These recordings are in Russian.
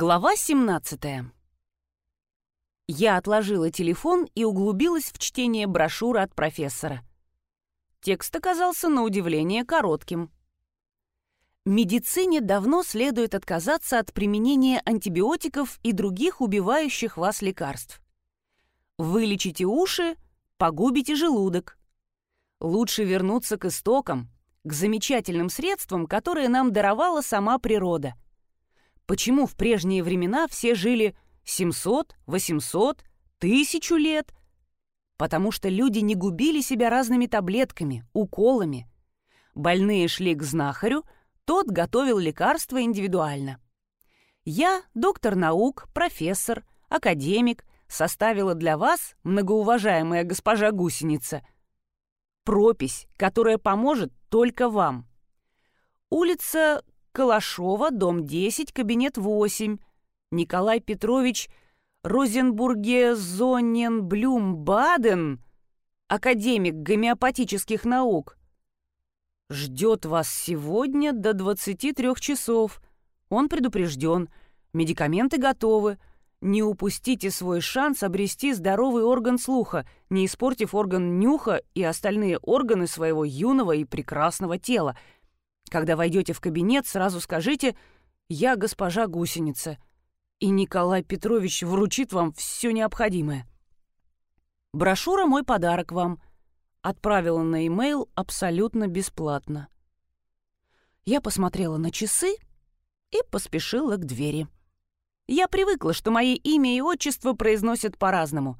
Глава 17 Я отложила телефон и углубилась в чтение брошюры от профессора. Текст оказался на удивление коротким. Медицине давно следует отказаться от применения антибиотиков и других убивающих вас лекарств. Вылечите уши, погубите желудок. Лучше вернуться к истокам, к замечательным средствам, которые нам даровала сама природа – Почему в прежние времена все жили 700, 800, тысячу лет? Потому что люди не губили себя разными таблетками, уколами. Больные шли к знахарю, тот готовил лекарства индивидуально. Я, доктор наук, профессор, академик, составила для вас, многоуважаемая госпожа гусеница, пропись, которая поможет только вам. Улица Калашова, дом 10, кабинет 8. Николай Петрович Розенбурге Зоненблюм Баден, академик гомеопатических наук. Ждет вас сегодня до 23 часов. Он предупрежден. Медикаменты готовы. Не упустите свой шанс обрести здоровый орган слуха, не испортив орган нюха и остальные органы своего юного и прекрасного тела — когда войдете в кабинет, сразу скажите «Я госпожа гусеница», и Николай Петрович вручит вам все необходимое. Брошюра «Мой подарок вам» отправила на e-mail абсолютно бесплатно. Я посмотрела на часы и поспешила к двери. Я привыкла, что мои имя и отчество произносят по-разному.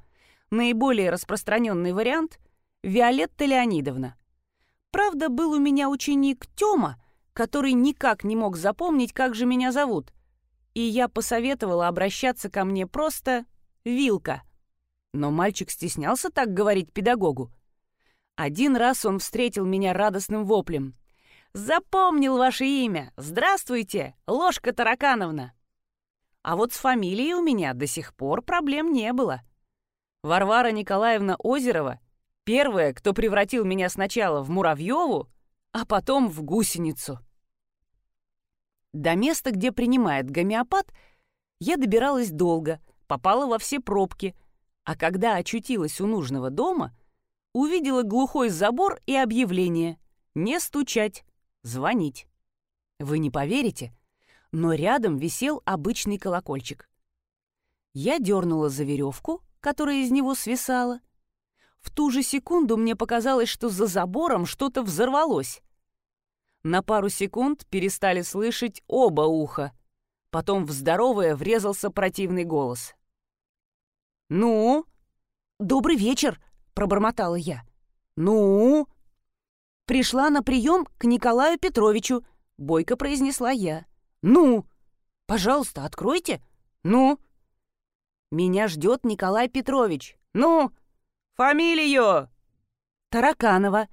Наиболее распространенный вариант — Виолетта Леонидовна. Правда, был у меня ученик Тёма, который никак не мог запомнить, как же меня зовут. И я посоветовала обращаться ко мне просто «Вилка». Но мальчик стеснялся так говорить педагогу. Один раз он встретил меня радостным воплем. «Запомнил ваше имя! Здравствуйте, Ложка Таракановна!» А вот с фамилией у меня до сих пор проблем не было. Варвара Николаевна Озерова — первая, кто превратил меня сначала в Муравьеву, а потом в гусеницу. До места, где принимает гомеопат, я добиралась долго, попала во все пробки, а когда очутилась у нужного дома, увидела глухой забор и объявление «Не стучать, звонить». Вы не поверите, но рядом висел обычный колокольчик. Я дернула за веревку, которая из него свисала. В ту же секунду мне показалось, что за забором что-то взорвалось. На пару секунд перестали слышать оба уха. Потом в здоровое врезался противный голос. «Ну?» «Добрый вечер», — пробормотала я. «Ну?» «Пришла на прием к Николаю Петровичу», — бойко произнесла я. «Ну?» «Пожалуйста, откройте». «Ну?» «Меня ждет Николай Петрович». «Ну?» «Фамилию?» «Тараканова».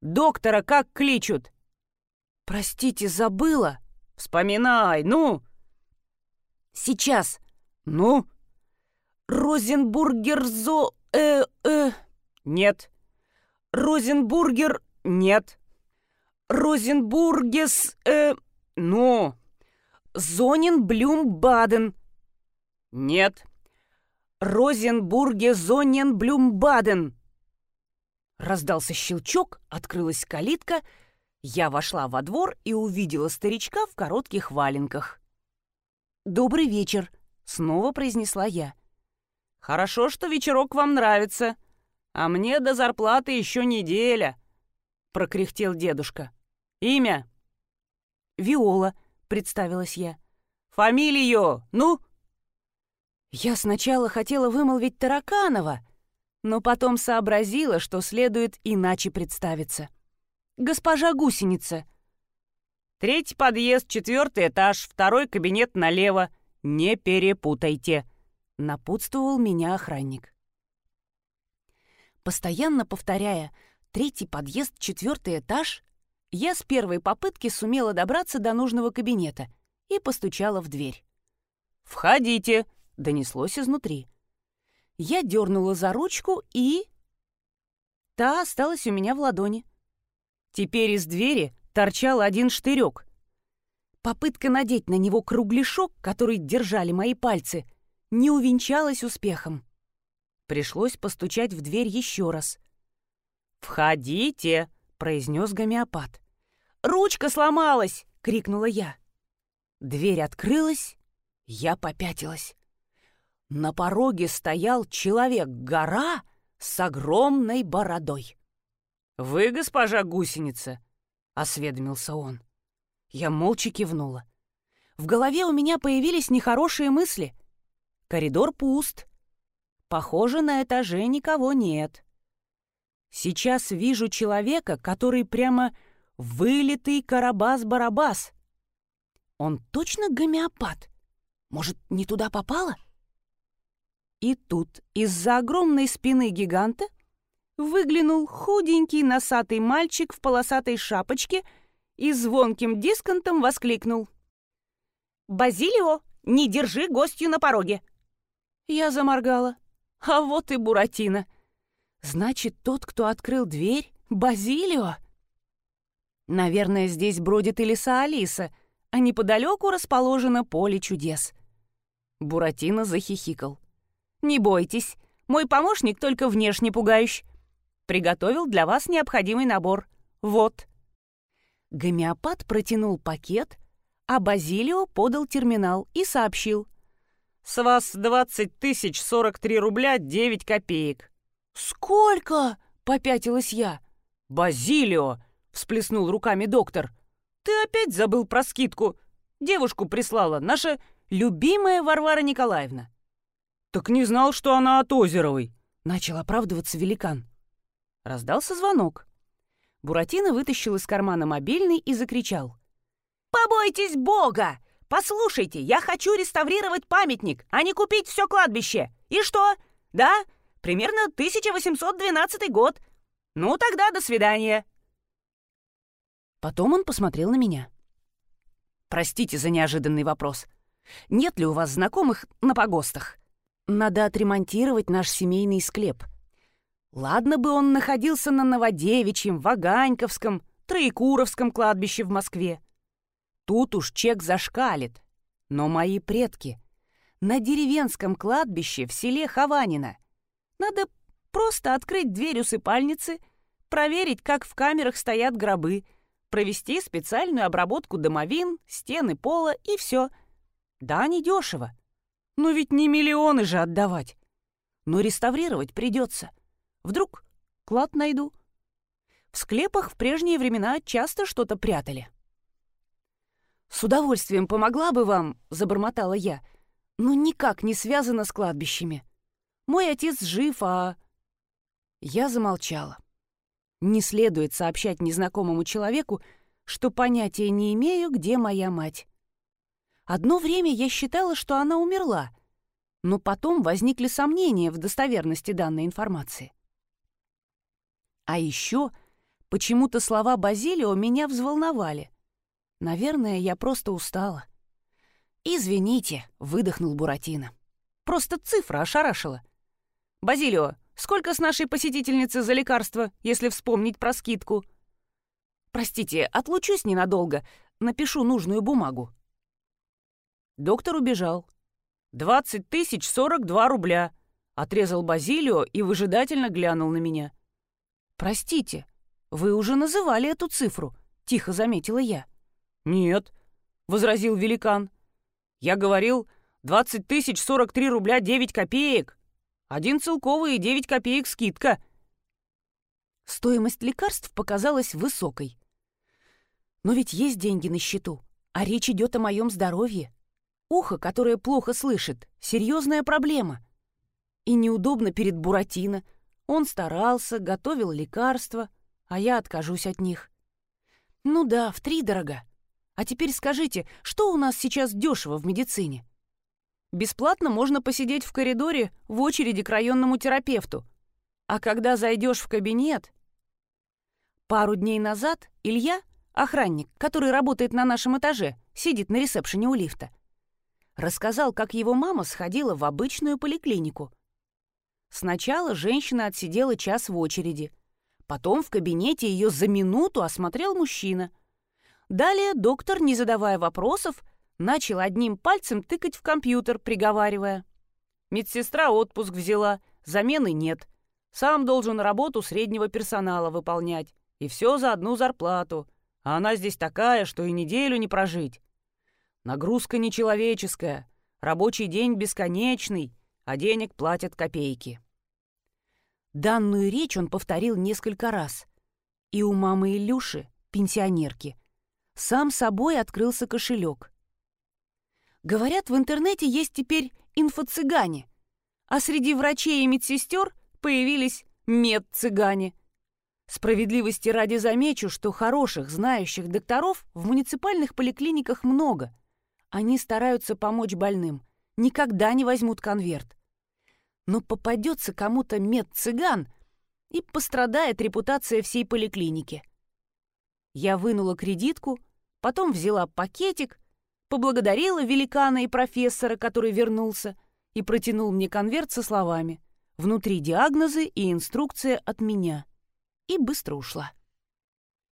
«Доктора как кличут?» «Простите, забыла?» «Вспоминай, ну!» «Сейчас!» «Ну?» «Розенбургер-зо... э-э...» «Нет». «Розенбургер... нет». «Розенбургес... э...» «Ну?» «Зоненблюм-баден...» «Нет». «Розенбурге Зоненблюм-баден...» Раздался щелчок, открылась калитка — я вошла во двор и увидела старичка в коротких валенках. «Добрый вечер», — снова произнесла я. «Хорошо, что вечерок вам нравится, а мне до зарплаты еще неделя», — прокряхтел дедушка. «Имя?» «Виола», — представилась я. «Фамилию, ну?» Я сначала хотела вымолвить Тараканова, но потом сообразила, что следует иначе представиться госпожа гусеница». «Третий подъезд, четвертый этаж, второй кабинет налево. Не перепутайте», — напутствовал меня охранник. Постоянно повторяя «третий подъезд, четвертый этаж», я с первой попытки сумела добраться до нужного кабинета и постучала в дверь. «Входите!» — донеслось изнутри. Я дернула за ручку и... Та осталась у меня в ладони. Теперь из двери торчал один штырек. Попытка надеть на него кругляшок, который держали мои пальцы, не увенчалась успехом. Пришлось постучать в дверь еще раз. «Входите!» — произнес гомеопат. «Ручка сломалась!» — крикнула я. Дверь открылась, я попятилась. На пороге стоял человек-гора с огромной бородой. «Вы, госпожа гусеница?» — осведомился он. Я молча кивнула. В голове у меня появились нехорошие мысли. Коридор пуст. Похоже, на этаже никого нет. Сейчас вижу человека, который прямо вылитый Карабас-Барабас. Он точно гомеопат? Может, не туда попало? И тут из-за огромной спины гиганта выглянул худенький носатый мальчик в полосатой шапочке и звонким дисконтом воскликнул. «Базилио, не держи гостью на пороге!» Я заморгала. А вот и Буратино. Значит, тот, кто открыл дверь, Базилио? Наверное, здесь бродит и лиса Алиса, а неподалеку расположено поле чудес. Буратино захихикал. «Не бойтесь, мой помощник только внешне пугающий. Приготовил для вас необходимый набор. Вот». Гомеопат протянул пакет, а Базилио подал терминал и сообщил. «С вас двадцать тысяч сорок три рубля девять копеек». «Сколько?» — попятилась я. «Базилио!» — всплеснул руками доктор. «Ты опять забыл про скидку. Девушку прислала наша любимая Варвара Николаевна». «Так не знал, что она от Озеровой», — начал оправдываться великан. Раздался звонок. Буратино вытащил из кармана мобильный и закричал. «Побойтесь Бога! Послушайте, я хочу реставрировать памятник, а не купить все кладбище. И что? Да? Примерно 1812 год. Ну, тогда до свидания». Потом он посмотрел на меня. «Простите за неожиданный вопрос. Нет ли у вас знакомых на погостах? Надо отремонтировать наш семейный склеп». Ладно бы он находился на Новодевичьем, Ваганьковском, Троекуровском кладбище в Москве. Тут уж чек зашкалит. Но мои предки на деревенском кладбище в селе Хованино. Надо просто открыть дверь усыпальницы, проверить, как в камерах стоят гробы, провести специальную обработку домовин, стены пола и все. Да, недешево. Но ведь не миллионы же отдавать. Но реставрировать придется. Вдруг клад найду. В склепах в прежние времена часто что-то прятали. «С удовольствием помогла бы вам», — забормотала я, «но никак не связано с кладбищами. Мой отец жив, а...» Я замолчала. Не следует сообщать незнакомому человеку, что понятия не имею, где моя мать. Одно время я считала, что она умерла, но потом возникли сомнения в достоверности данной информации. А еще почему-то слова Базилио меня взволновали. Наверное, я просто устала. «Извините», — выдохнул Буратино. «Просто цифра ошарашила. Базилио, сколько с нашей посетительницы за лекарство, если вспомнить про скидку?» «Простите, отлучусь ненадолго, напишу нужную бумагу». Доктор убежал. «Двадцать тысяч сорок два рубля», — отрезал Базилио и выжидательно глянул на меня. «Простите, вы уже называли эту цифру», — тихо заметила я. «Нет», — возразил великан. «Я говорил, двадцать тысяч сорок три рубля девять копеек. Один целковый и девять копеек скидка». Стоимость лекарств показалась высокой. Но ведь есть деньги на счету, а речь идет о моем здоровье. Ухо, которое плохо слышит, серьезная проблема. И неудобно перед Буратино — он старался, готовил лекарства, а я откажусь от них. Ну да, в три дорого. А теперь скажите, что у нас сейчас дешево в медицине? Бесплатно можно посидеть в коридоре в очереди к районному терапевту. А когда зайдешь в кабинет... Пару дней назад Илья, охранник, который работает на нашем этаже, сидит на ресепшене у лифта, рассказал, как его мама сходила в обычную поликлинику — Сначала женщина отсидела час в очереди. Потом в кабинете ее за минуту осмотрел мужчина. Далее доктор, не задавая вопросов, начал одним пальцем тыкать в компьютер, приговаривая. «Медсестра отпуск взяла, замены нет. Сам должен работу среднего персонала выполнять. И все за одну зарплату. А она здесь такая, что и неделю не прожить. Нагрузка нечеловеческая, рабочий день бесконечный, а денег платят копейки». Данную речь он повторил несколько раз. И у мамы Илюши, пенсионерки, сам собой открылся кошелек. Говорят, в интернете есть теперь инфо-цыгане, а среди врачей и медсестер появились мед-цыгане. Справедливости ради замечу, что хороших, знающих докторов в муниципальных поликлиниках много. Они стараются помочь больным, никогда не возьмут конверт. Но попадется кому-то мед-цыган, и пострадает репутация всей поликлиники. Я вынула кредитку, потом взяла пакетик, поблагодарила великана и профессора, который вернулся, и протянул мне конверт со словами «Внутри диагнозы и инструкция от меня» и быстро ушла.